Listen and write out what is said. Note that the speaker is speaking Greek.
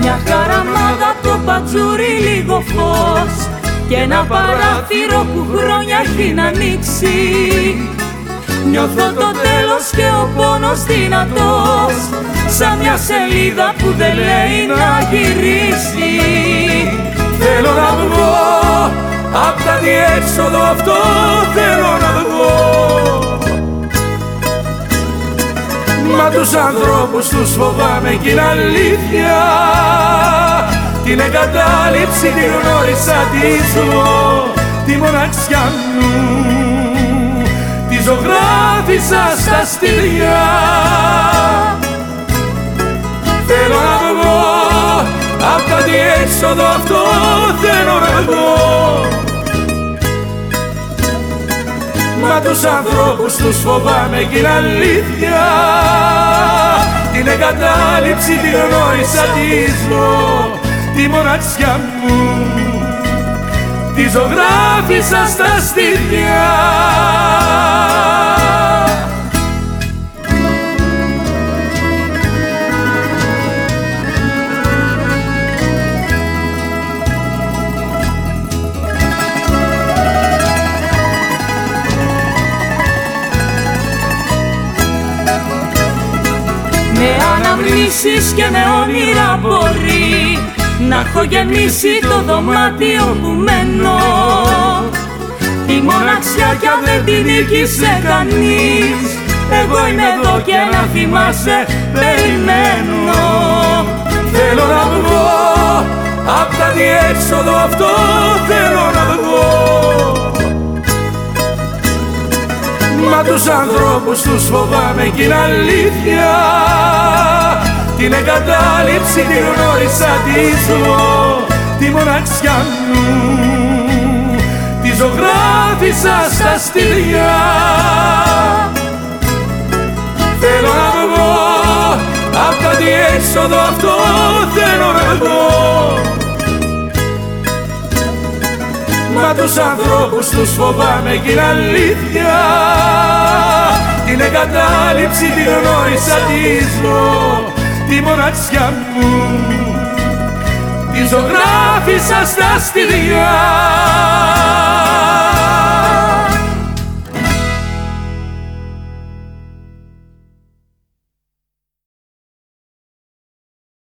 Μια χαραμάδα το πατζούρι λίγο φως και ένα παράθυρο που χρόνια έχει να ανοίξει. Νιώθω το τέλος και ο πόνος δυνατός σαν μια σελίδα που δεν λέει να γυρίσει. Θέλω να βγω απ' τα διέξοδο αυτό θέλω να τους ανθρώπους τους φοβάμαι κι είναι αλήθεια. Την εγκατάλειψη τη γνώρισα τη ζω Τη μοναξιά μου. Τη ζωγράφισα στα στυλιά Θέλω να βγω Απ' τα διέξοδο αυτό θέλω να βγω Μα τους ανθρώπους τους φοβάμαι κι είναι αλήθεια. Την εγκατάλειψη τη γνώρισα τη ζω Τη μοναξιά μου. Τη ζωγράφισα στα στήθια Με αναμνήσεις και με όνειρα μπορεί να έχω γεμίσει το δωμάτιο που μένω. Τη μοναξιά κι αν δεν την νίκησε κανείς Εγώ είμαι εδώ και να θυμάσαι περιμένω. Θέλω να βγω απ' τα διέξοδο αυτό τους ανθρώπους τους φοβάμαι κι είναι αλήθεια. Την εγκατάλειψη τη γνώρισα τη ζω Τη μοναξιά μου. Τη ζωγράφισα στα στυλιά Θέλω να βγω απ' τα διέξοδο αυτό θέλω να βγω Μα τους ανθρώπους τους φοβάμαι κι είναι αλήθεια Την εγκατάλειψη τη γνώρισα της ζω Τη μοναξιά μου. Τη ζωγράφισα στα στυλιά